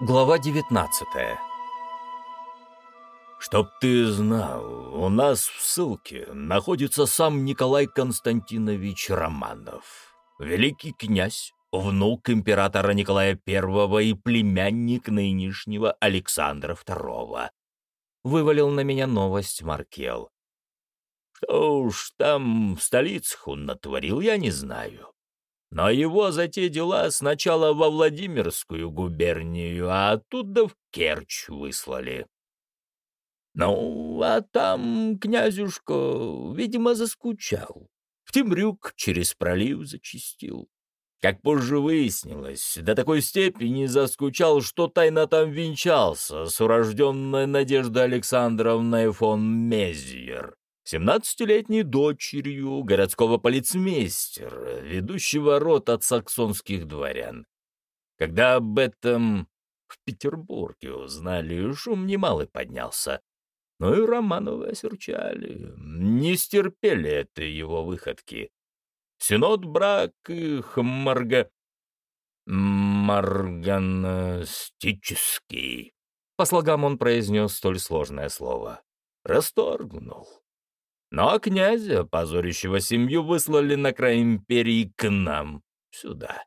Глава 19 «Чтоб ты знал, у нас в ссылке находится сам Николай Константинович Романов, великий князь, внук императора Николая I и племянник нынешнего Александра II», — вывалил на меня новость Маркел. «Что уж там в столицах он натворил, я не знаю. Но его за те дела сначала во Владимирскую губернию, а оттуда в Керчь выслали. Ну, а там князюшка, видимо, заскучал. В Темрюк через пролив зачистил. Как позже выяснилось, до такой степени заскучал, что тайно там венчался с урожденной Надеждой Александровной фон Мезьер, семнадцатилетней дочерью городского полицмейстера, ведущего рот от саксонских дворян. Когда об этом в Петербурге узнали, шум немалый поднялся. Ну и Романовы осерчали, не стерпели это его выходки. Синод брак их марга... марганастический. По слогам он произнес столь сложное слово. Расторгнул. Но князя, позорящего семью, выслали на край империи к нам, сюда.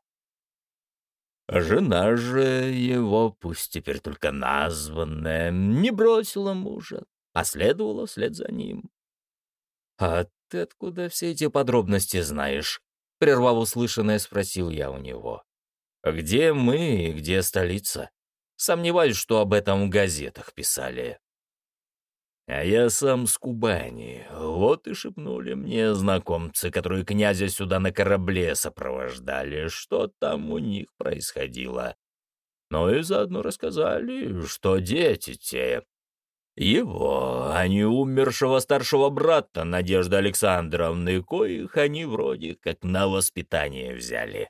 Жена же его, пусть теперь только названная, не бросила мужа, а следовала вслед за ним. «А ты откуда все эти подробности знаешь?» Прервав услышанное, спросил я у него. «Где мы и где столица? Сомневаюсь, что об этом в газетах писали». А я сам с Кубани. Вот и шепнули мне знакомцы, которые князя сюда на корабле сопровождали, что там у них происходило. Ну и заодно рассказали, что дети те. Его, а не умершего старшего брата Надежды Александровны, коих они вроде как на воспитание взяли.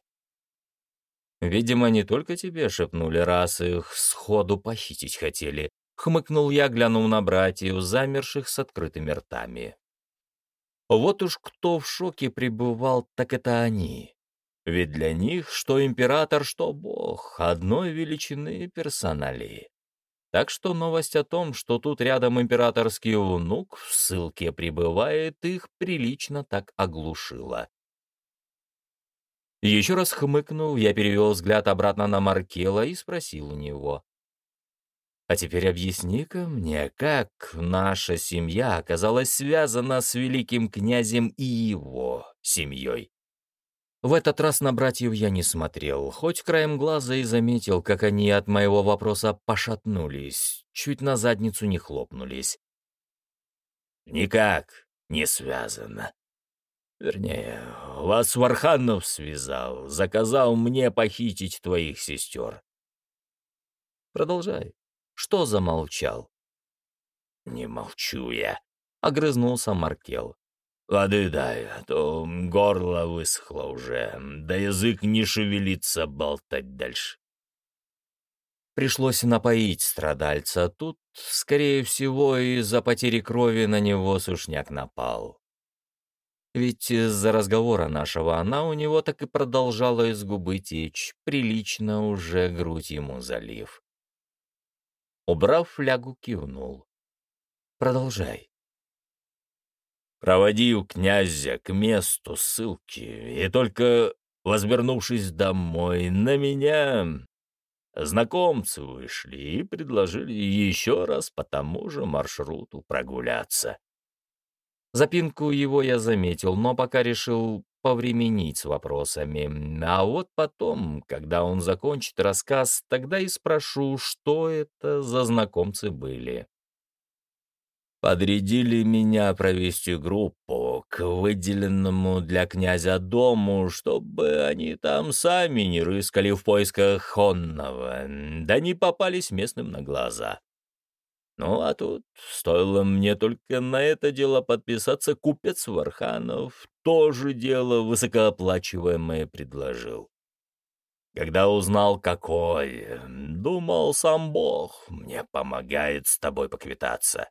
Видимо, не только тебе шепнули, раз их сходу похитить хотели, Хмыкнул я, глянул на братьев, замерших с открытыми ртами. Вот уж кто в шоке пребывал, так это они. Ведь для них что император, что бог, одной величины персоналии. Так что новость о том, что тут рядом императорский внук в ссылке пребывает, их прилично так оглушила. Еще раз хмыкнул, я перевел взгляд обратно на Маркела и спросил у него. А теперь объясни-ка мне, как наша семья оказалась связана с великим князем и его семьей. В этот раз на братьев я не смотрел, хоть краем глаза и заметил, как они от моего вопроса пошатнулись, чуть на задницу не хлопнулись. «Никак не связано. Вернее, вас Варханов связал, заказал мне похитить твоих сестер». «Продолжай», что замолчал? «Не молчу я», — огрызнулся Маркел. «Воды дай, а то горло высохло уже, да язык не шевелится болтать дальше». Пришлось напоить страдальца. Тут, скорее всего, из-за потери крови на него сушняк напал. Ведь из-за разговора нашего она у него так и продолжала из губы течь, прилично уже грудь ему залив. Убрав флягу, кивнул. «Продолжай». Проводил князя к месту ссылки, и только, возвернувшись домой, на меня знакомцы вышли и предложили еще раз по тому же маршруту прогуляться. Запинку его я заметил, но пока решил повременить с вопросами. А вот потом, когда он закончит рассказ, тогда и спрошу, что это за знакомцы были. Подрядили меня провести группу к выделенному для князя дому, чтобы они там сами не рыскали в поисках Хонного, да не попались местным на глаза. Ну, а тут стоило мне только на это дело подписаться, купец Варханов тоже дело высокооплачиваемое предложил. Когда узнал, какой, думал, сам Бог мне помогает с тобой поквитаться.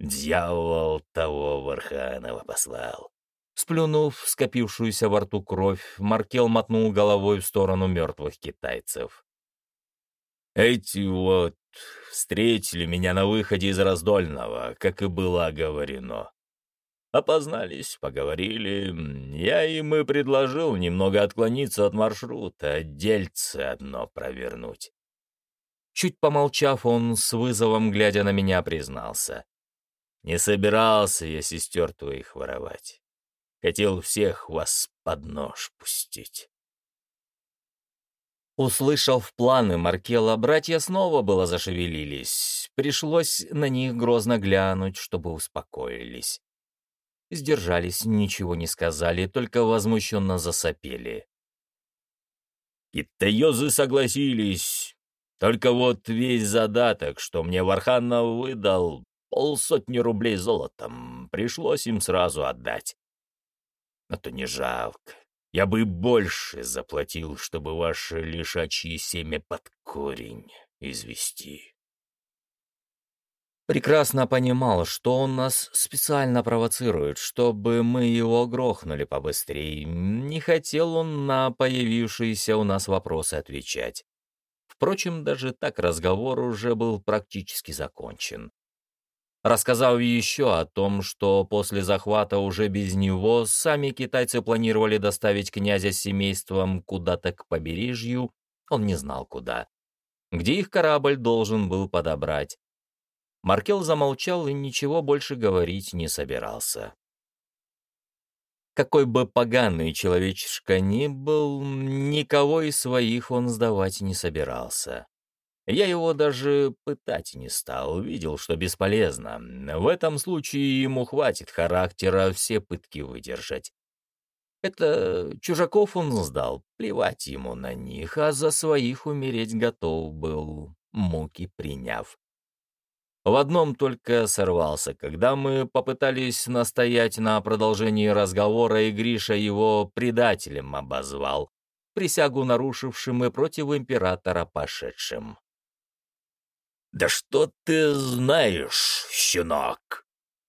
Дьявол того Варханова послал. Сплюнув скопившуюся во рту кровь, Маркел мотнул головой в сторону мертвых китайцев. Эти вот встретили меня на выходе из Раздольного, как и было оговорено. Опознались, поговорили. Я им и предложил немного отклониться от маршрута, дельце одно провернуть. Чуть помолчав, он с вызовом, глядя на меня, признался. Не собирался я сестер твоих воровать. Хотел всех вас под нож пустить. Услышав планы Маркела, братья снова было зашевелились. Пришлось на них грозно глянуть, чтобы успокоились. Сдержались, ничего не сказали, только возмущенно засопели. Китаёзы согласились. Только вот весь задаток, что мне Варханов выдал, полсотни рублей золотом, пришлось им сразу отдать. Но то не жалко. Я бы больше заплатил, чтобы ваше лишачье семя под корень извести. Прекрасно понимал, что он нас специально провоцирует, чтобы мы его грохнули побыстрее. Не хотел он на появившиеся у нас вопросы отвечать. Впрочем, даже так разговор уже был практически закончен. Рассказав еще о том, что после захвата уже без него сами китайцы планировали доставить князя с семейством куда-то к побережью, он не знал куда. Где их корабль должен был подобрать. Маркел замолчал и ничего больше говорить не собирался. Какой бы поганый человечишка ни был, никого из своих он сдавать не собирался. Я его даже пытать не стал, видел, что бесполезно. В этом случае ему хватит характера все пытки выдержать. Это чужаков он сдал, плевать ему на них, а за своих умереть готов был, муки приняв. В одном только сорвался, когда мы попытались настоять на продолжении разговора, и Гриша его предателем обозвал, присягу нарушившим и против императора пошедшим. «Да что ты знаешь, щенок?»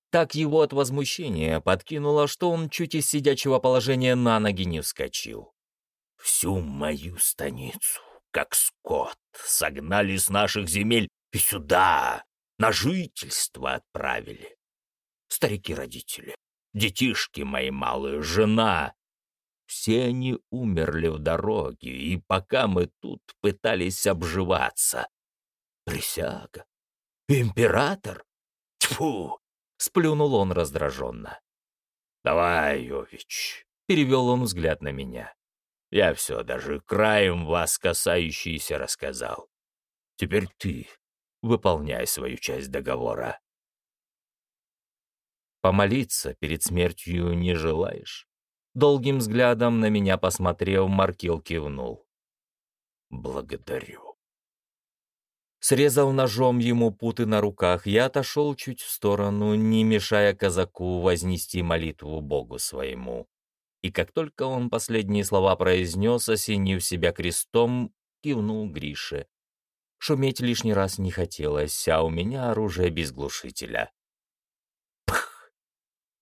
Так его от возмущения подкинуло, что он чуть из сидячего положения на ноги не вскочил. «Всю мою станицу, как скот, согнали с наших земель сюда, на жительство отправили. Старики-родители, детишки мои малые, жена. Все они умерли в дороге, и пока мы тут пытались обживаться, Присяга. Император? Тьфу! Сплюнул он раздраженно. Давай, Йович, перевел он взгляд на меня. Я все даже краем вас касающийся рассказал. Теперь ты выполняй свою часть договора. Помолиться перед смертью не желаешь? Долгим взглядом на меня посмотрев, Маркел кивнул. Благодарю. Срезал ножом ему путы на руках, я отошел чуть в сторону, не мешая казаку вознести молитву Богу своему. И как только он последние слова произнес, осенив себя крестом, кивнул Грише. Шуметь лишний раз не хотелось, а у меня оружие без глушителя. Пх!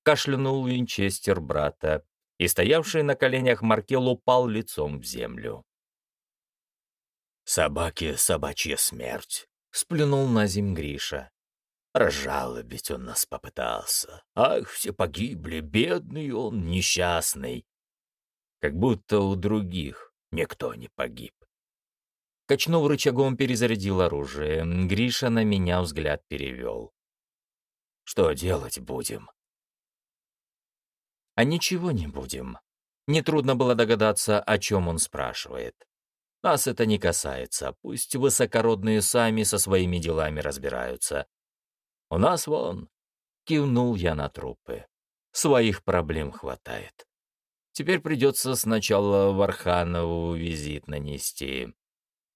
Кашлянул винчестер брата, и стоявший на коленях Маркел упал лицом в землю. Собаке собачья смерть, сплюнул на зим Гриша. Разжалобить он нас попытался. Ах, все погибли, бедный он, несчастный. Как будто у других никто не погиб. Качнув рычагом, перезарядил оружие. Гриша на меня взгляд перевел. Что делать будем? А ничего не будем. Нетрудно было догадаться, о чем он спрашивает. Нас это не касается, пусть высокородные сами со своими делами разбираются. У нас вон, кивнул я на трупы. Своих проблем хватает. Теперь придется сначала Варханову визит нанести,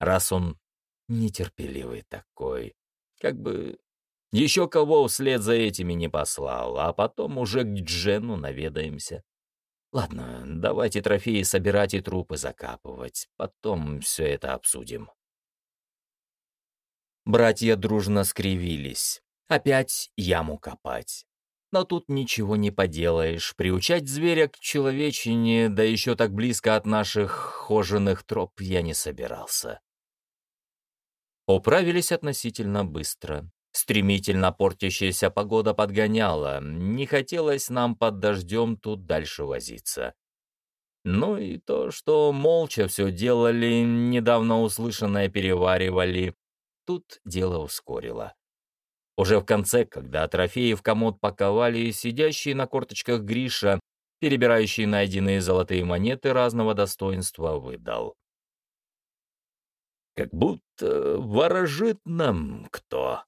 раз он нетерпеливый такой. Как бы еще кого вслед за этими не послал, а потом уже к Джену наведаемся. Ладно, давайте трофеи собирать и трупы закапывать. Потом все это обсудим. Братья дружно скривились. Опять яму копать. Но тут ничего не поделаешь. Приучать зверя к человечине, да еще так близко от наших хоженых троп, я не собирался. Управились относительно быстро. Стремительно портящаяся погода подгоняла, не хотелось нам под дождем тут дальше возиться. Ну и то, что молча все делали, недавно услышанное переваривали, тут дело ускорило. Уже в конце, когда трофеи в комод паковали, сидящий на корточках Гриша, перебирающий найденные золотые монеты разного достоинства, выдал. «Как будто ворожит нам кто».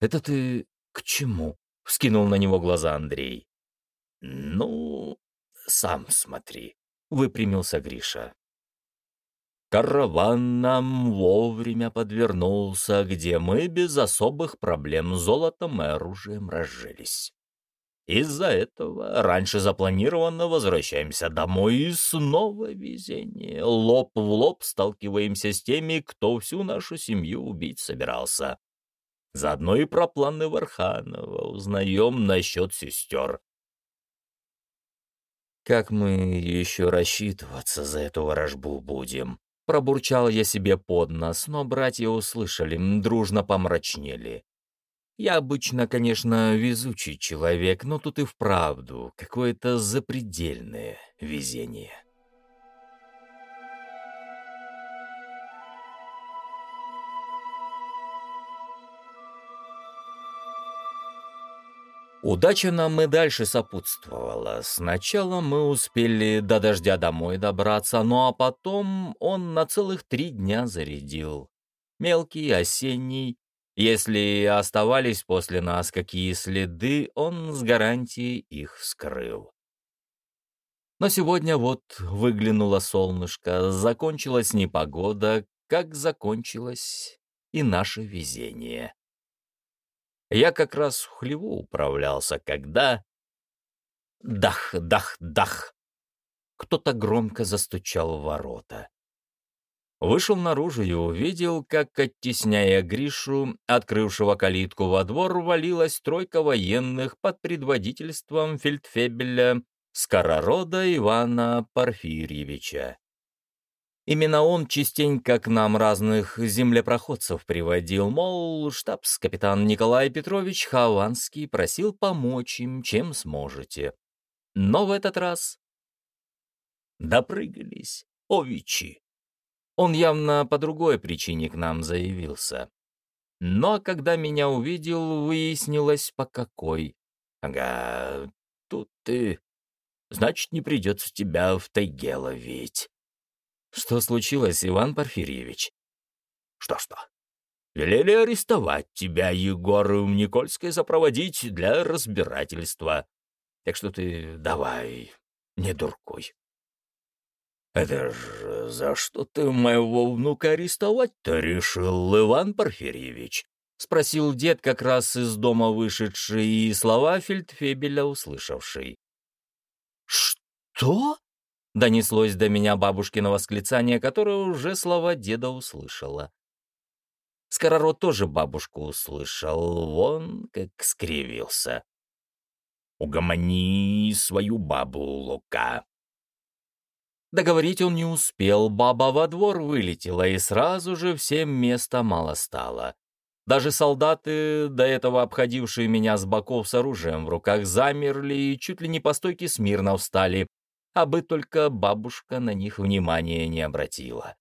«Это ты к чему?» — вскинул на него глаза Андрей. «Ну, сам смотри», — выпрямился Гриша. Караван нам вовремя подвернулся, где мы без особых проблем золотом и оружием разжились. Из-за этого раньше запланированно возвращаемся домой и снова везение. Лоб в лоб сталкиваемся с теми, кто всю нашу семью убить собирался. Заодно и про планы Варханова узнаем насчет сестер. Как мы еще рассчитываться за эту ворожбу будем? Пробурчал я себе под нос, но братья услышали, дружно помрачнели. Я обычно, конечно, везучий человек, но тут и вправду какое-то запредельное везение. Удача нам и дальше сопутствовала. Сначала мы успели до дождя домой добраться, ну а потом он на целых три дня зарядил. Мелкий, осенний. Если оставались после нас какие следы, он с гарантией их скрыл. Но сегодня вот выглянуло солнышко, закончилась непогода, как закончилось и наше везение. Я как раз в хлеву управлялся, когда... Дах, дах, дах! Кто-то громко застучал в ворота. Вышел наружу и увидел, как, оттесняя Гришу, открывшего калитку во двор, валилась тройка военных под предводительством фельдфебеля Скоророда Ивана Порфирьевича. Именно он частенько к нам разных землепроходцев приводил, мол, штабс-капитан Николай Петрович Хованский просил помочь им, чем сможете. Но в этот раз допрыгались овичи. Он явно по другой причине к нам заявился. Но когда меня увидел, выяснилось, по какой. Ага, тут ты... Значит, не придется тебя в тайге ловить. Что случилось, Иван Порфирьевич? Что-что? Велели арестовать тебя, Егор, в Никольское сопроводить для разбирательства. Так что ты давай, не дуркуй. Это ж за что ты моего внука арестовать-то решил, Иван Порфирьевич? Спросил дед, как раз из дома вышедший, и слова фельдфебеля услышавший. «Что?» Донеслось до меня бабушкино восклицание, которое уже слова деда услышала. Скорород тоже бабушку услышал, вон как скривился. «Угомони свою бабу, Лука!» Договорить он не успел, баба во двор вылетела, и сразу же всем места мало стало. Даже солдаты, до этого обходившие меня с боков с оружием в руках, замерли и чуть ли не по стойке смирно встали, а бы только бабушка на них внимания не обратила.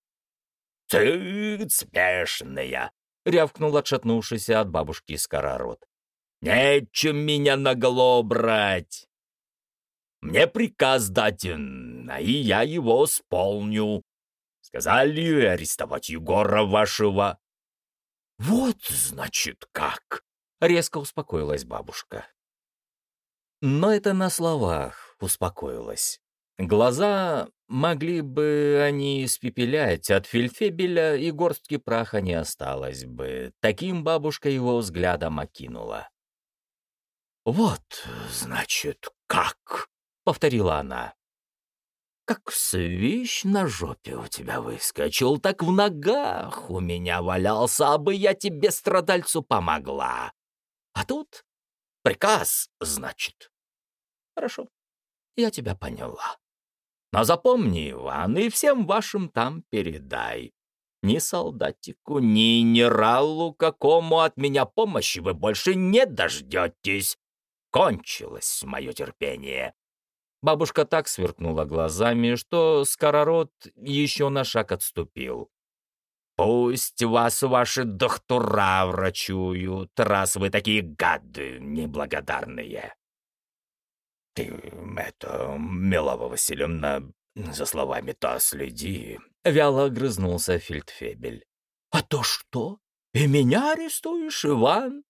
«Ты спешная!» — рявкнул отшатнувшийся от бабушки скорород. «Нечем меня наголо брать! Мне приказ даден, а и я его исполню. Сказали арестовать Егора вашего». «Вот, значит, как!» — резко успокоилась бабушка. Но это на словах успокоилась. Глаза могли бы они испепелять, от фельдфебеля и горстки праха не осталось бы. Таким бабушка его взглядом окинула. «Вот, значит, как?» — повторила она. «Как свищ на жопе у тебя выскочил, так в ногах у меня валялся, а бы я тебе, страдальцу, помогла. А тут приказ, значит. Хорошо, я тебя поняла. Но запомни, Иван, и всем вашим там передай. Ни солдатику, ни генералу какому от меня помощи вы больше не дождетесь. Кончилось мое терпение. Бабушка так сверкнула глазами, что скорород еще на шаг отступил. «Пусть вас ваши доктора врачуют, раз вы такие гады неблагодарные!» «Ты, это, Милова Васильевна, за словами-то следи!» — вяло огрызнулся Фельдфебель. «А то что? И меня арестуешь, Иван?»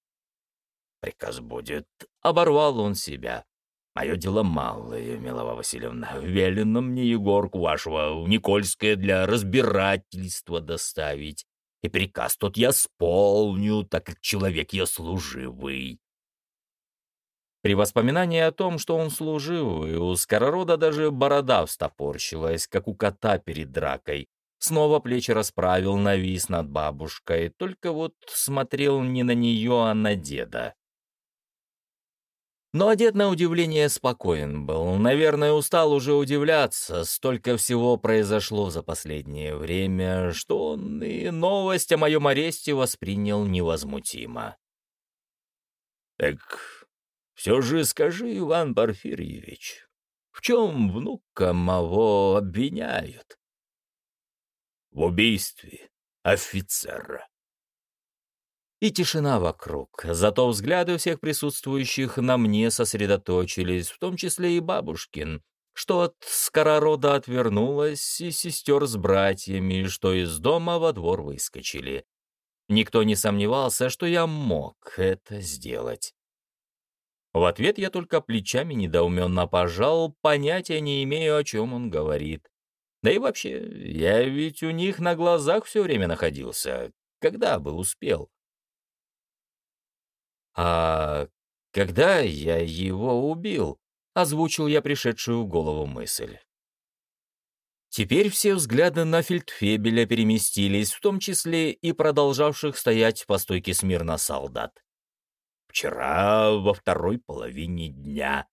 «Приказ будет», — оборвал он себя. Мое дело малое, Милова Васильевна. Велено мне Егорку вашего в Никольское для разбирательства доставить. И приказ тот я сполню, так как человек я служивый. При воспоминании о том, что он служивый, у Скоророда даже борода встопорщилась, как у кота перед дракой. Снова плечи расправил, навис над бабушкой, только вот смотрел не на нее, а на деда. Но дед на удивление спокоен был. Наверное, устал уже удивляться. Столько всего произошло за последнее время, что он и новость о моем аресте воспринял невозмутимо. «Так все же скажи, Иван Порфирьевич, в чем внука моего обвиняют?» «В убийстве офицера», и тишина вокруг. Зато взгляды всех присутствующих на мне сосредоточились, в том числе и бабушкин, что от скоророда отвернулась, и сестер с братьями, что из дома во двор выскочили. Никто не сомневался, что я мог это сделать. В ответ я только плечами недоуменно пожал, понятия не имею, о чем он говорит. Да и вообще, я ведь у них на глазах все время находился. Когда бы успел? «А когда я его убил?» — озвучил я пришедшую в голову мысль. Теперь все взгляды на фельдфебеля переместились, в том числе и продолжавших стоять по стойке смирно солдат. «Вчера во второй половине дня».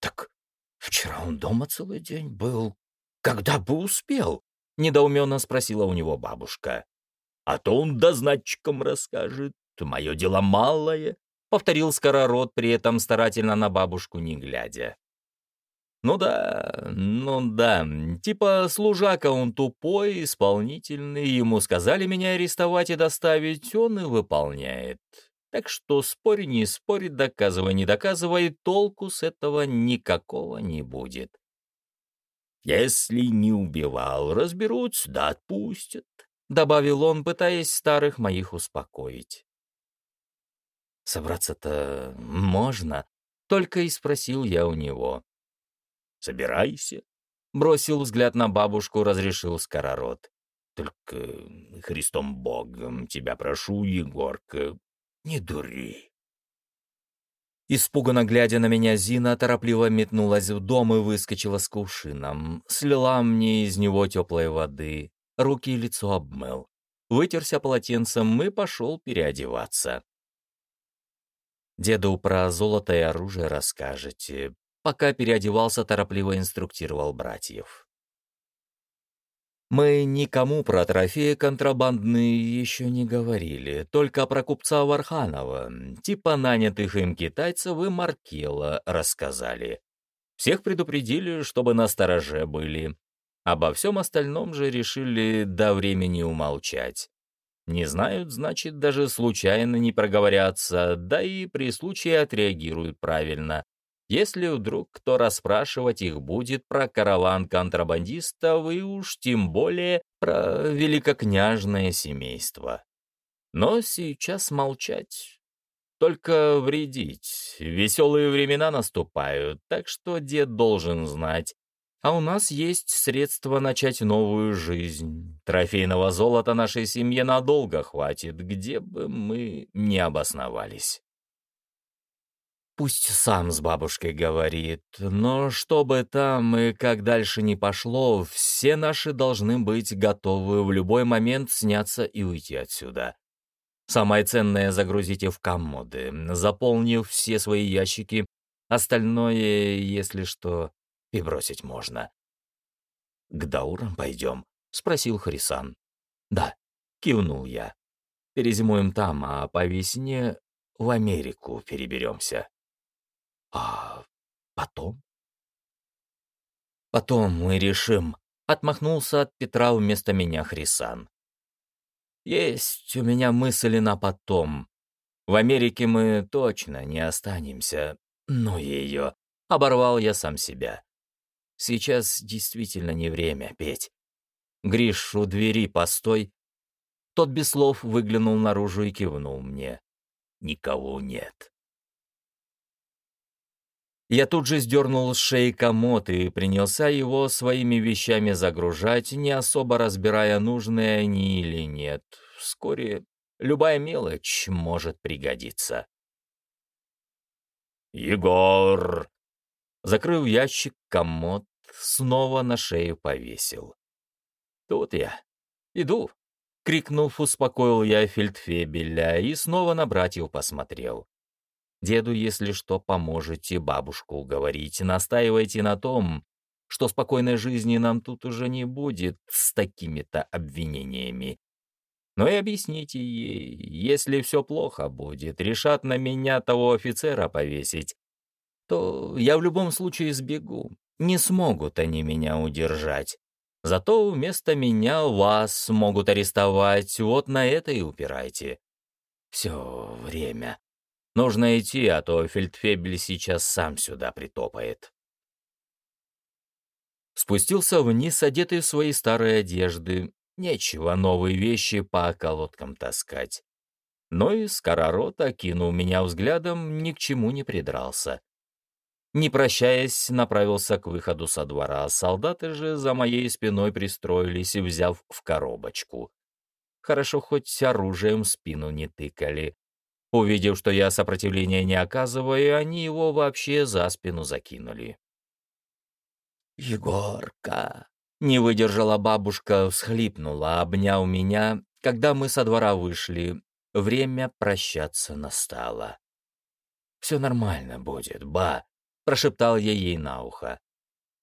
«Так вчера он дома целый день был. Когда бы успел?» — недоуменно спросила у него бабушка. «А то он дозначком расскажет мое дело малое», — повторил скорород, при этом старательно на бабушку не глядя. «Ну да, ну да, типа служака он тупой, исполнительный, ему сказали меня арестовать и доставить, он и выполняет. Так что спорь, не спорь, доказывай, не доказывай, толку с этого никакого не будет». «Если не убивал, разберутся, да отпустят», — добавил он, пытаясь старых моих успокоить. Собраться-то можно, только и спросил я у него. Собирайся. Бросил взгляд на бабушку, разрешил скорород. Только Христом Богом тебя прошу, Егорка, не дури. Испуганно глядя на меня, Зина торопливо метнулась в дом и выскочила с кувшином. Слила мне из него теплой воды, руки и лицо обмыл. Вытерся полотенцем и пошел переодеваться. Деду про золото и оружие расскажете. Пока переодевался, торопливо инструктировал братьев. Мы никому про трофеи контрабандные еще не говорили, только про купца Варханова, типа нанятых им китайцев и Маркела рассказали. Всех предупредили, чтобы на стороже были. Обо всем остальном же решили до времени умолчать. Не знают, значит, даже случайно не проговорятся, да и при случае отреагируют правильно. Если вдруг кто расспрашивать их будет про караван контрабандистов и уж тем более про великокняжное семейство. Но сейчас молчать. Только вредить. Веселые времена наступают, так что дед должен знать, а у нас есть средства начать новую жизнь. Трофейного золота нашей семье надолго хватит, где бы мы ни обосновались. Пусть сам с бабушкой говорит, но чтобы там и как дальше не пошло, все наши должны быть готовы в любой момент сняться и уйти отсюда. Самое ценное загрузите в комоды, заполнив все свои ящики, остальное, если что, и бросить можно. «К даурам пойдем?» — спросил Харисан. «Да», — кивнул я. «Перезимуем там, а по весне в Америку переберемся». «А потом?» «Потом мы решим», — отмахнулся от Петра вместо меня Хрисан. «Есть у меня мысли на потом. В Америке мы точно не останемся. Но ее...» — оборвал я сам себя. «Сейчас действительно не время петь. Гриш, у двери постой». Тот без слов выглянул наружу и кивнул мне. «Никого нет». Я тут же сдернул с шеи комод и принялся его своими вещами загружать, не особо разбирая, нужные они или нет. Вскоре любая мелочь может пригодиться. «Егор!» Закрыв ящик, комод снова на шею повесил. «Тут я. Иду!» Крикнув, успокоил я фельдфебеля и снова на братьев посмотрел. Деду, если что, поможете бабушку уговорить. Настаивайте на том, что спокойной жизни нам тут уже не будет с такими-то обвинениями. Но и объясните ей, если все плохо будет, решат на меня того офицера повесить, то я в любом случае сбегу. Не смогут они меня удержать. Зато вместо меня вас могут арестовать, вот на это и упирайте. Все время. Нужно идти, а то фельдфебель сейчас сам сюда притопает. Спустился вниз, одетый в свои старые одежды. Нечего новые вещи по околоткам таскать. Но и скоророт, окинул меня взглядом, ни к чему не придрался. Не прощаясь, направился к выходу со двора, солдаты же за моей спиной пристроились, взяв в коробочку. Хорошо, хоть оружием спину не тыкали. Увидев, что я сопротивления не оказываю, они его вообще за спину закинули. «Егорка!» — не выдержала бабушка, всхлипнула, обняв меня, когда мы со двора вышли. Время прощаться настало. «Все нормально будет, ба!» — прошептал я ей на ухо.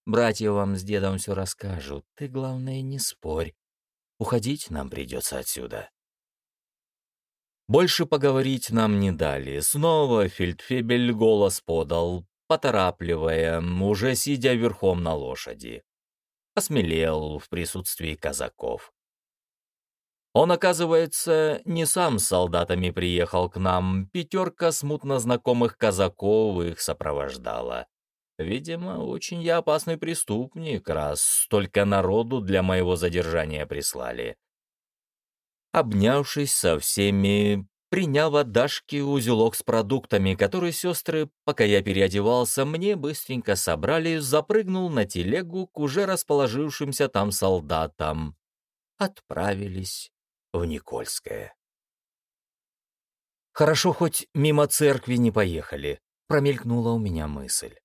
«Братья вам с дедом все расскажут, ты, главное, не спорь. Уходить нам придется отсюда». Больше поговорить нам не дали. Снова фельдфебель голос подал, поторапливая, уже сидя верхом на лошади. Осмелел в присутствии казаков. Он, оказывается, не сам с солдатами приехал к нам, пятерка смутно знакомых казаков их сопровождала. Видимо, очень я опасный преступник, раз столько народу для моего задержания прислали обнявшись со всеми, приняв от Дашки узелок с продуктами, который сестры, пока я переодевался, мне быстренько собрали, запрыгнул на телегу к уже расположившимся там солдатам. Отправились в Никольское. Хорошо, хоть мимо церкви не поехали, промелькнула у меня мысль.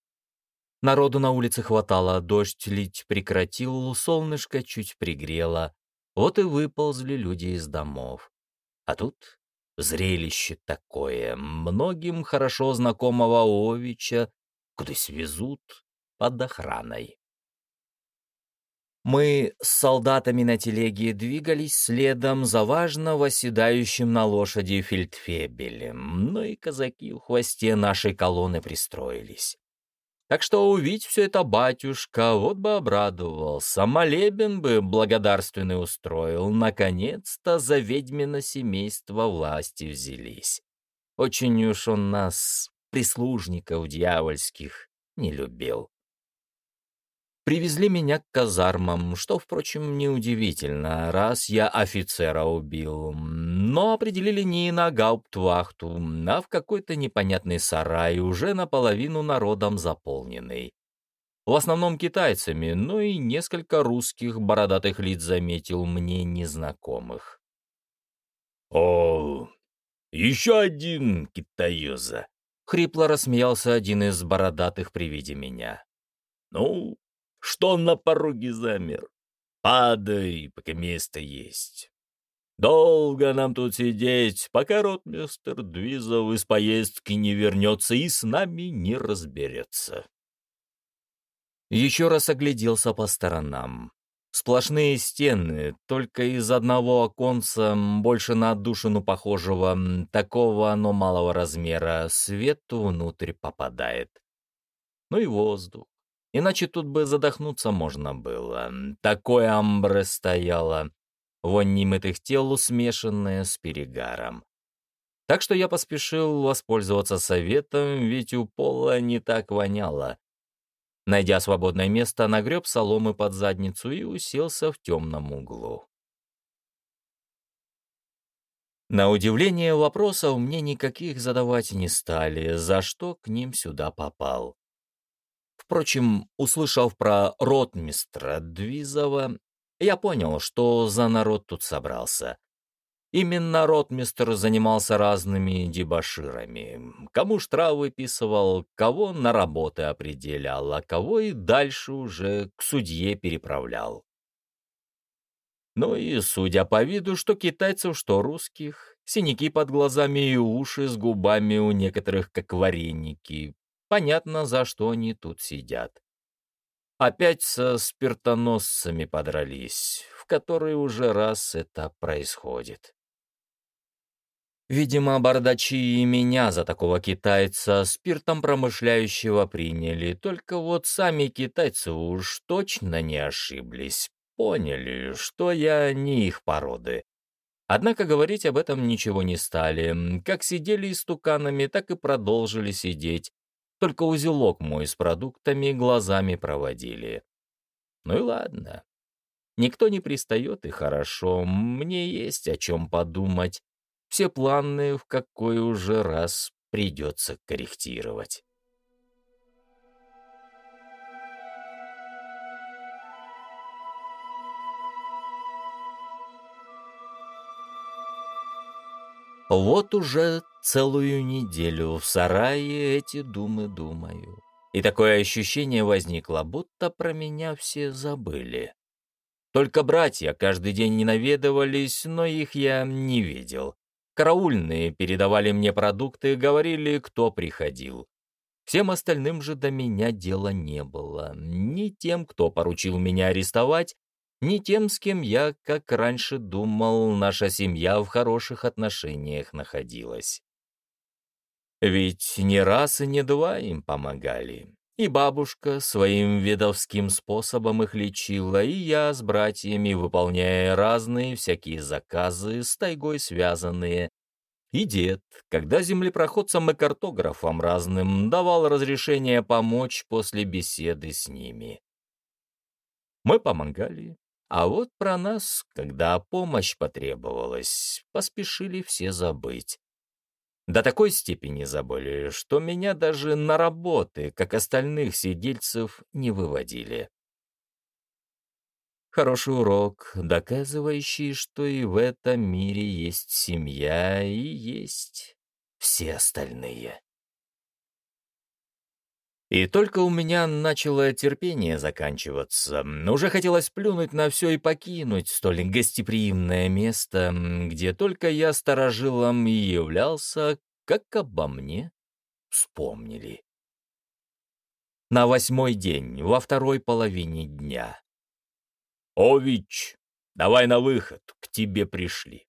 Народу на улице хватало, дождь лить прекратил, солнышко чуть пригрело, вот и выползли люди из домов. А тут зрелище такое, многим хорошо знакомого Овича, куда свезут под охраной. Мы с солдатами на телеге двигались следом за важно восседающим на лошади фельдфебелем, но и казаки в хвосте нашей колонны пристроились. Так что увидеть все это батюшка, вот бы обрадовался, молебен бы благодарственный устроил, наконец-то за ведьмино семейство власти взялись. Очень уж он нас, прислужников дьявольских, не любил. Привезли меня к казармам, что, впрочем, неудивительно, раз я офицера убил. Но определили не на гауптвахту, а в какой-то непонятный сарай, уже наполовину народом заполненный. В основном китайцами, но и несколько русских бородатых лиц заметил мне незнакомых. «О, еще один китаёза!» — хрипло рассмеялся один из бородатых при виде меня. «Ну, что на пороге замер? Падай, пока место есть. Долго нам тут сидеть, пока ротмистер Двизов из поездки не вернется и с нами не разберется. Еще раз огляделся по сторонам. Сплошные стены, только из одного оконца, больше на отдушину похожего, такого оно малого размера, свету внутрь попадает. Ну и воздух. Иначе тут бы задохнуться можно было. Такое амбре стояло, вонь немытых тел смешанная с перегаром. Так что я поспешил воспользоваться советом, ведь у пола не так воняло. Найдя свободное место, нагреб соломы под задницу и уселся в темном углу. На удивление вопросов мне никаких задавать не стали, за что к ним сюда попал. Впрочем, услышав про ротмистра Двизова, я понял, что за народ тут собрался. Именно ротмистр занимался разными дебоширами. Кому штраф выписывал, кого на работы определял, а кого и дальше уже к судье переправлял. Ну и, судя по виду, что китайцев, что русских, синяки под глазами и уши с губами у некоторых как вареники. Понятно, за что они тут сидят. Опять со спиртоносцами подрались, в который уже раз это происходит. Видимо, бардачи и меня за такого китайца, спиртом промышляющего, приняли, только вот сами китайцы уж точно не ошиблись, поняли, что я не их породы. Однако говорить об этом ничего не стали. Как сидели истуканами, так и продолжили сидеть. Только узелок мой с продуктами глазами проводили. Ну и ладно. Никто не пристает, и хорошо. Мне есть о чем подумать все планы в какой уже раз придется корректировать. Вот уже целую неделю в сарае эти думы думаю. И такое ощущение возникло, будто про меня все забыли. Только братья каждый день не наведывались, но их я не видел. Караульные передавали мне продукты, говорили, кто приходил. Всем остальным же до меня дела не было. Ни тем, кто поручил меня арестовать, ни тем, с кем я, как раньше думал, наша семья в хороших отношениях находилась. Ведь не раз и не два им помогали. И бабушка своим ведовским способом их лечила, и я с братьями, выполняя разные всякие заказы, с тайгой связанные. И дед, когда землепроходцам и картографам разным давал разрешение помочь после беседы с ними. Мы помогали, а вот про нас, когда помощь потребовалась, поспешили все забыть. До такой степени забыли, что меня даже на работы, как остальных сидельцев, не выводили. Хороший урок, доказывающий, что и в этом мире есть семья и есть все остальные. И только у меня начало терпение заканчиваться. Уже хотелось плюнуть на все и покинуть столь гостеприимное место, где только я сторожилом и являлся, как обо мне вспомнили. На восьмой день, во второй половине дня. «Ович, давай на выход, к тебе пришли».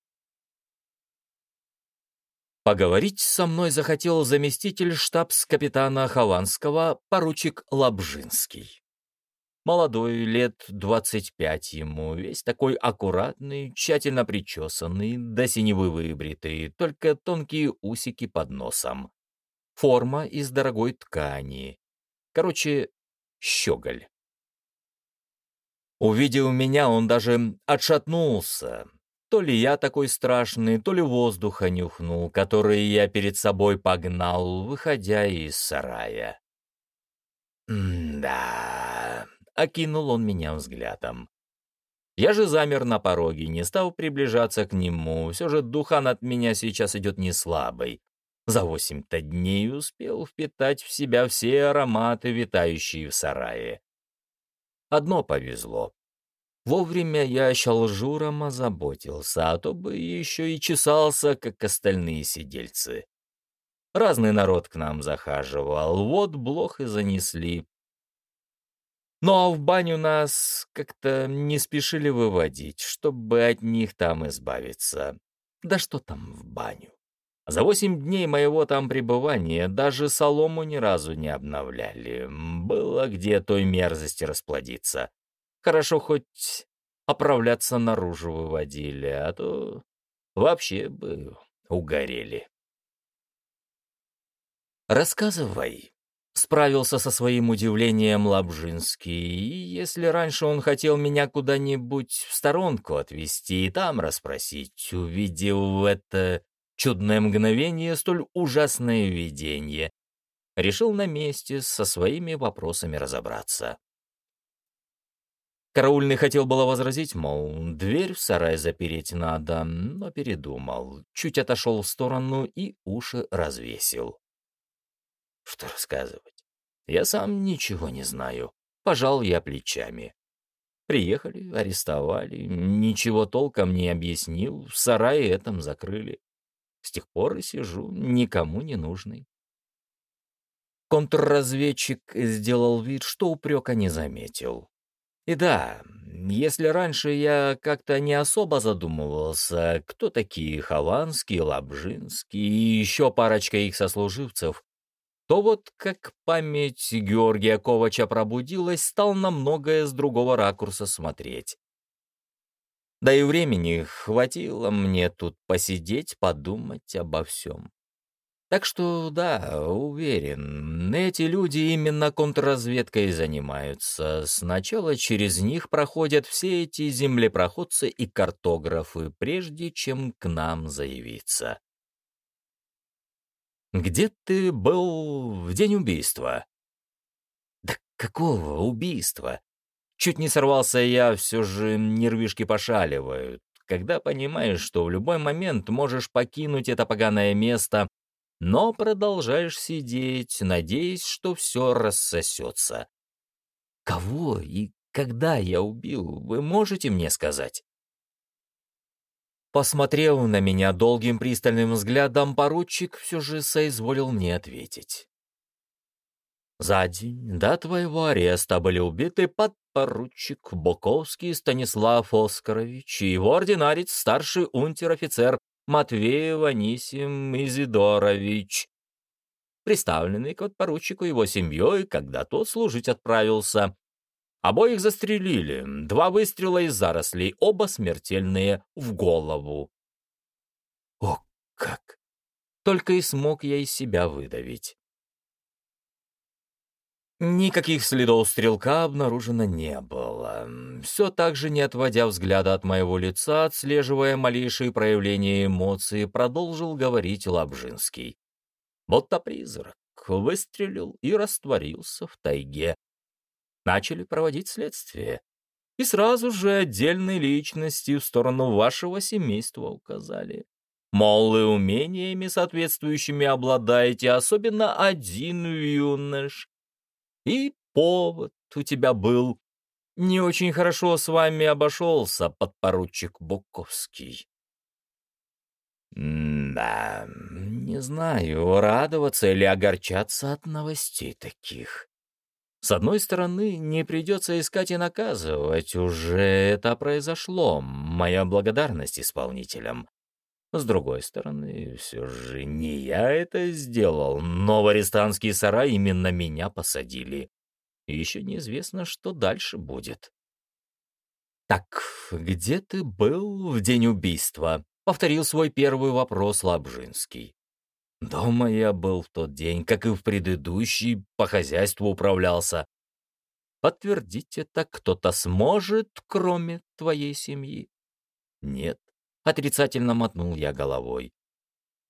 Поговорить со мной захотел заместитель штабс-капитана Хованского, поручик Лабжинский. Молодой, лет двадцать пять ему, весь такой аккуратный, тщательно причесанный, до синевы выбритый, только тонкие усики под носом. Форма из дорогой ткани. Короче, щеголь. Увидев меня, он даже отшатнулся, то ли я такой страшный, то ли воздуха нюхнул, который я перед собой погнал, выходя из сарая. «Да...» — окинул он меня взглядом. Я же замер на пороге, не стал приближаться к нему. Все же духан от меня сейчас идет не слабый. За восемь-то дней успел впитать в себя все ароматы, витающие в сарае. Одно повезло. Вовремя я щалжуром озаботился, а то бы еще и чесался, как остальные сидельцы. Разный народ к нам захаживал, вот блох и занесли. Ну а в баню нас как-то не спешили выводить, чтобы от них там избавиться. Да что там в баню? За восемь дней моего там пребывания даже солому ни разу не обновляли. Было где той мерзости расплодиться. Хорошо хоть оправляться наружу выводили, а то вообще бы угорели. «Рассказывай», Справился со своим удивлением Лабжинский, и если раньше он хотел меня куда-нибудь в сторонку отвезти и там расспросить, увидев в это чудное мгновение столь ужасное видение, решил на месте со своими вопросами разобраться. Караульный хотел было возразить, мол, дверь в сарай запереть надо, но передумал, чуть отошел в сторону и уши развесил. Что рассказывать? Я сам ничего не знаю. Пожал я плечами. Приехали, арестовали, ничего толком не объяснил, в сарае этом закрыли. С тех пор и сижу, никому не нужный. Контрразведчик сделал вид, что упрека не заметил. И да, если раньше я как-то не особо задумывался, кто такие Хованский, Лабжинский и еще парочка их сослуживцев, то вот как память Георгия Ковача пробудилась, стал на многое с другого ракурса смотреть. Да и времени хватило мне тут посидеть, подумать обо всем. Так что, да, уверен, эти люди именно контрразведкой занимаются. Сначала через них проходят все эти землепроходцы и картографы, прежде чем к нам заявиться. Где ты был в день убийства?» «Да какого убийства?» Чуть не сорвался я, все же нервишки пошаливают. Когда понимаешь, что в любой момент можешь покинуть это поганое место, но продолжаешь сидеть, надеясь, что все рассосется. Кого и когда я убил, вы можете мне сказать? Посмотрел на меня долгим пристальным взглядом, поручик все же соизволил мне ответить. За день до твоего ареста были убиты подпоручик Боковский Станислав Оскарович и его ординарец, старший унтер-офицер Матвеев Анисим Изидорович, приставленный к подпоручику его семьей, когда тот служить отправился, Обоих застрелили, два выстрела из зарослей, оба смертельные, в голову. О, как! Только и смог я из себя выдавить. Никаких следов стрелка обнаружено не было. Все так же, не отводя взгляда от моего лица, отслеживая малейшие проявления эмоций, продолжил говорить Лабжинский. Будто призрак выстрелил и растворился в тайге, начали проводить следствие. И сразу же отдельные личности в сторону вашего семейства указали. Мол, и умениями соответствующими обладаете, особенно один юнош. И повод у тебя был. Не очень хорошо с вами обошелся, подпоручик Буковский. да, не знаю, радоваться или огорчаться от новостей таких. С одной стороны, не придется искать и наказывать, уже это произошло, моя благодарность исполнителям. С другой стороны, все же не я это сделал, но в арестантский сарай именно меня посадили. И еще неизвестно, что дальше будет. «Так, где ты был в день убийства?» — повторил свой первый вопрос Лабжинский. Дома я был в тот день, как и в предыдущий, по хозяйству управлялся. Подтвердить это кто-то сможет, кроме твоей семьи? Нет, отрицательно мотнул я головой.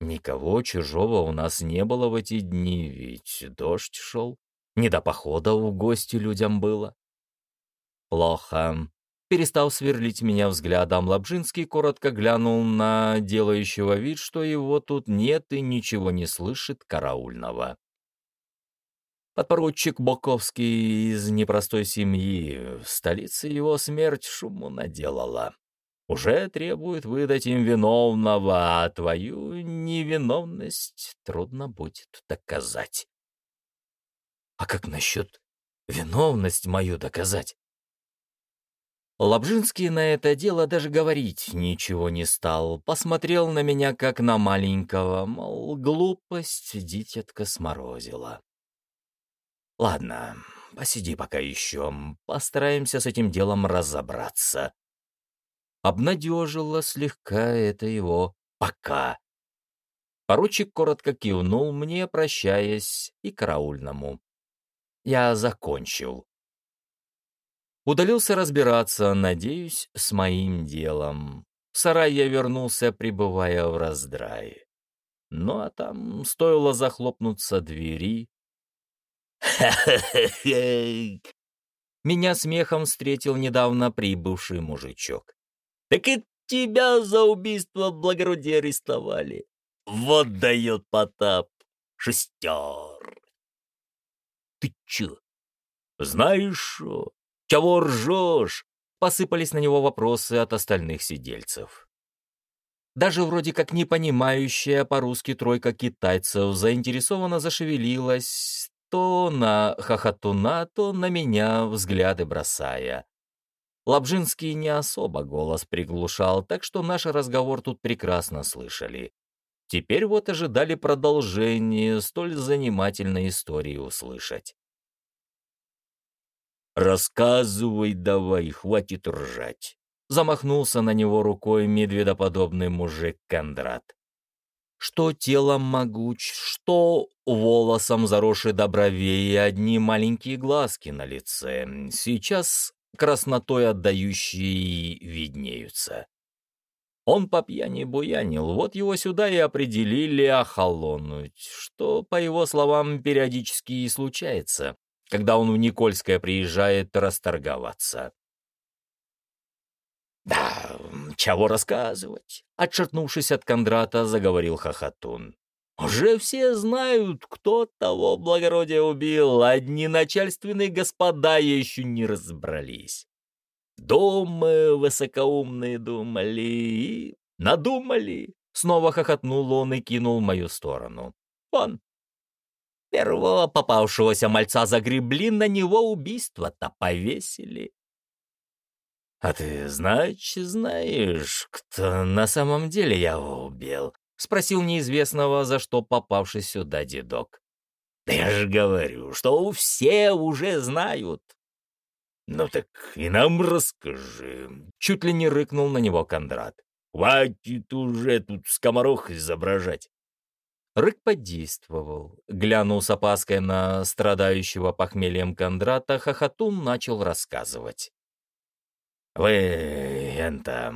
Никого чужого у нас не было в эти дни, ведь дождь шел. Не до похода в гости людям было. Плохо. Перестал сверлить меня взглядом, Лабжинский коротко глянул на делающего вид, что его тут нет и ничего не слышит караульного. Подпоручик Боковский из непростой семьи, в столице его смерть шуму наделала. Уже требует выдать им виновного, а твою невиновность трудно будет доказать. А как насчет виновность мою доказать. Лабжинский на это дело даже говорить ничего не стал, посмотрел на меня как на маленького, мол, глупость дитятка сморозила. Ладно, посиди пока еще, постараемся с этим делом разобраться. Обнадежило слегка это его «пока». Поручик коротко кивнул мне, прощаясь, и караульному. Я закончил. Удалился разбираться, надеюсь, с моим делом. В сарай я вернулся, пребывая в раздрае. Ну а там стоило захлопнуться двери. Меня смехом встретил недавно прибывший мужичок. «Так и тебя за убийство благородия арестовали. Вот дает Потап. Шестер!» «Ты чё? Знаешь что? «Чего ржешь?» — посыпались на него вопросы от остальных сидельцев. Даже вроде как не понимающая по-русски тройка китайцев заинтересованно зашевелилась, то на хохотуна, то на меня взгляды бросая. Лабжинский не особо голос приглушал, так что наш разговор тут прекрасно слышали. Теперь вот ожидали продолжения столь занимательной истории услышать. «Рассказывай давай, хватит ржать!» Замахнулся на него рукой медведоподобный мужик Кондрат. Что телом могуч, что волосом заросший до бровей и одни маленькие глазки на лице. Сейчас краснотой отдающие виднеются. Он по пьяни буянил, вот его сюда и определили охолонуть, что, по его словам, периодически и случается, когда он в Никольское приезжает расторговаться. «Да, чего рассказывать?» — отшатнувшись от Кондрата, заговорил Хохотун. «Уже все знают, кто того благородия убил, одни начальственные господа еще не разобрались. Думы высокоумные думали и надумали». Снова хохотнул он и кинул в мою сторону. «Вон, Первого попавшегося мальца загребли, на него убийство-то повесили. «А ты, значит, знаешь, кто на самом деле я убил?» — спросил неизвестного, за что попавший сюда дедок. «Да я же говорю, что все уже знают». «Ну так и нам расскажи», — чуть ли не рыкнул на него Кондрат. «Хватит уже тут скоморох изображать». Рык подействовал. Глянул с опаской на страдающего похмельем Кондрата, Хохотун начал рассказывать. «Вы, это,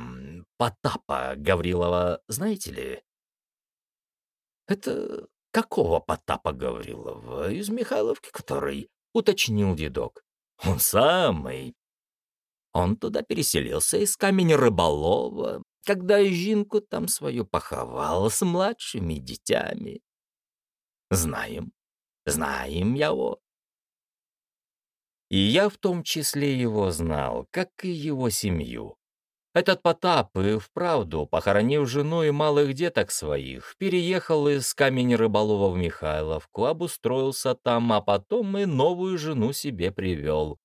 Потапа Гаврилова знаете ли?» «Это какого Потапа Гаврилова? Из Михайловки, который?» — уточнил дедок. «Он самый. Он туда переселился из камень рыболова, когда Жинку там свою поховал с младшими детьми. Знаем, знаем его. И я в том числе его знал, как и его семью. Этот Потап и вправду, похоронив жену и малых деток своих, переехал из камень рыболова в Михайловку, обустроился там, а потом и новую жену себе привел.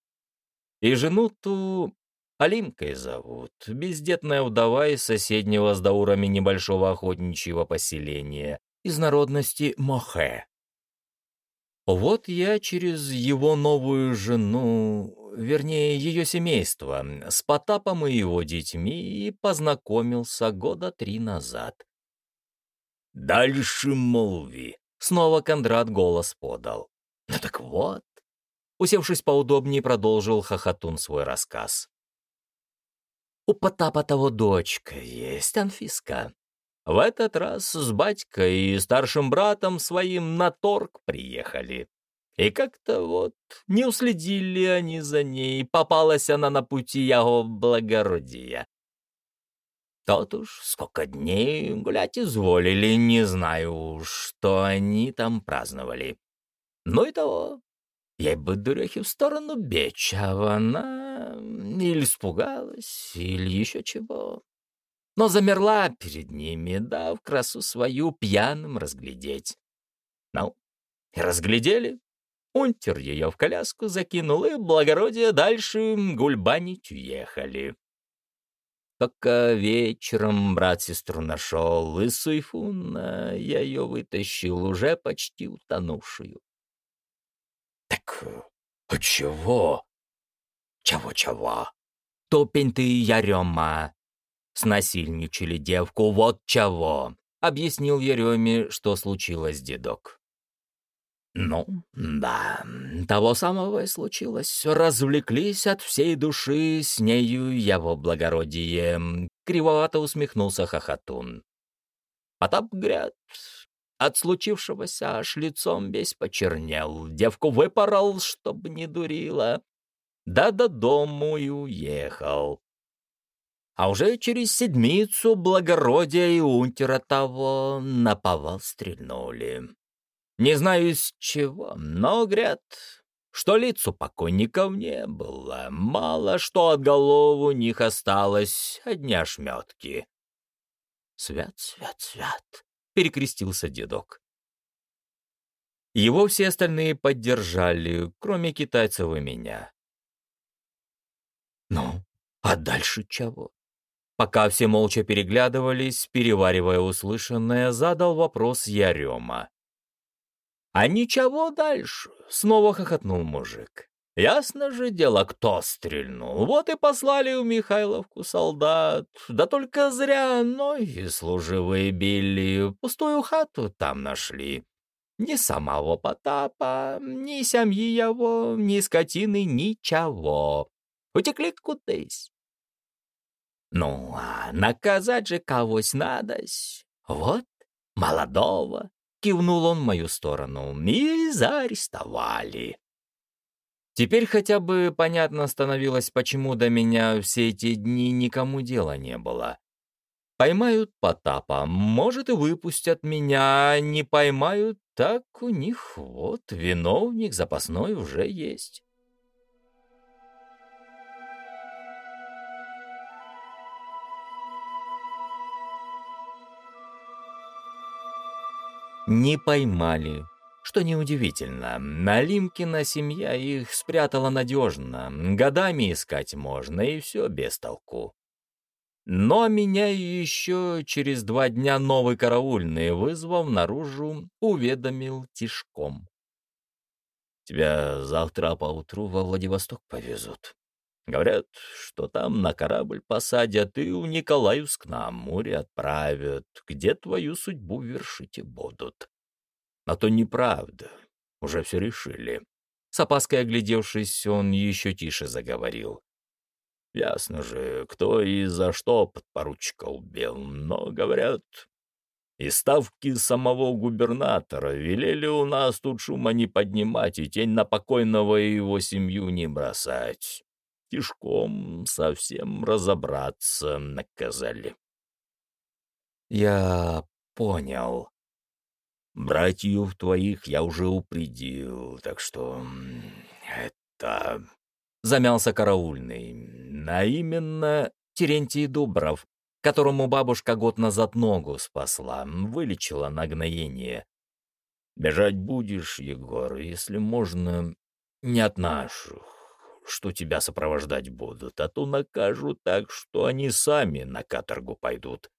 И жену ту Алимкой зовут, бездетная вдова из соседнего с даурами небольшого охотничьего поселения, из народности Мохе. Вот я через его новую жену, вернее, ее семейство, с Потапом и его детьми и познакомился года три назад. «Дальше молви», — снова Кондрат голос подал. «Ну так вот», — усевшись поудобнее, продолжил Хохотун свой рассказ. У Потапа того дочка есть, Анфиска. В этот раз с батькой и старшим братом своим на торг приехали. И как-то вот не уследили они за ней, попалась она на пути его благородия. Тот уж сколько дней гулять изволили, не знаю, что они там праздновали. Ну и того, ей бы дурехи в сторону бечь, а она или испугалась, или еще чего. Но замерла перед ними, да в красу свою пьяным разглядеть. Ну, и разглядели. Унтер ее в коляску закинул, и благородие дальше гульбанить уехали. Только вечером брат сестру нашел, и Суйфуна я ее вытащил, уже почти утонувшую. Так а чего? Чего-чего? Топень ты, Ярема. Снасильничали девку, вот чего. Объяснил Ереме, что случилось, дедок. Ну, да, того самого и случилось. Развлеклись от всей души с нею его благородие. Кривовато усмехнулся хохотун. Потап, гряд, от случившегося аж лицом весь почернел. Девку выпорол, чтоб не дурила. Да до дому и уехал. А уже через седмицу благородие и унтера того наповал стрельнули. Не знаю из чего, но, гряд, что лицу покойников не было. Мало что от голов у них осталось, одни ошметки. «Свят, свят, свят!» — перекрестился дедок. Его все остальные поддержали, кроме китайцев и меня. «Ну, а дальше чего?» Пока все молча переглядывались, переваривая услышанное, задал вопрос Ярема. «А ничего дальше», — снова хохотнул мужик. «Ясно же дело, кто стрельнул. Вот и послали в Михайловку солдат. Да только зря ноги служивые били, пустую хату там нашли. Ни самого Потапа, ни семьи его, ни скотины, ничего. Утекли кудысь. Ну, а наказать же кого-то надось. Вот, молодого, Кивнул он в мою сторону. «И заарестовали». Теперь хотя бы понятно становилось, почему до меня все эти дни никому дела не было. Поймают Потапа, может, и выпустят меня, не поймают, так у них вот виновник запасной уже есть. Не поймали. Что неудивительно, Налимкина семья их спрятала надежно, годами искать можно, и все без толку. Но меня еще через два дня новый караульный, вызвав наружу, уведомил тишком. «Тебя завтра поутру во Владивосток повезут. Говорят, что там на корабль посадят и в Николаевск на море отправят, где твою судьбу вершить и будут. А то неправда, уже все решили. С опаской оглядевшись, он еще тише заговорил. Ясно же, кто и за что подпоручика убил, но, говорят, и ставки самого губернатора велели у нас тут шума не поднимать и тень на покойного и его семью не бросать тишком совсем разобраться наказали. Я понял. Братьев твоих я уже упредил, так что это... Замялся караульный. А именно Терентий Дубров, которому бабушка год назад ногу спасла, вылечила нагноение. Бежать будешь, Егор, если можно, не от наших что тебя сопровождать будут, а то накажут так, что они сами на каторгу пойдут.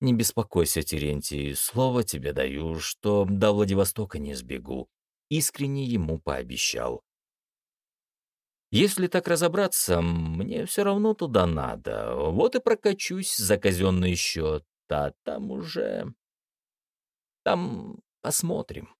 Не беспокойся, Терентий, слово тебе даю, что до Владивостока не сбегу. Искренне ему пообещал. Если так разобраться, мне все равно туда надо. Вот и прокачусь за казенный счет, а там уже... Там посмотрим.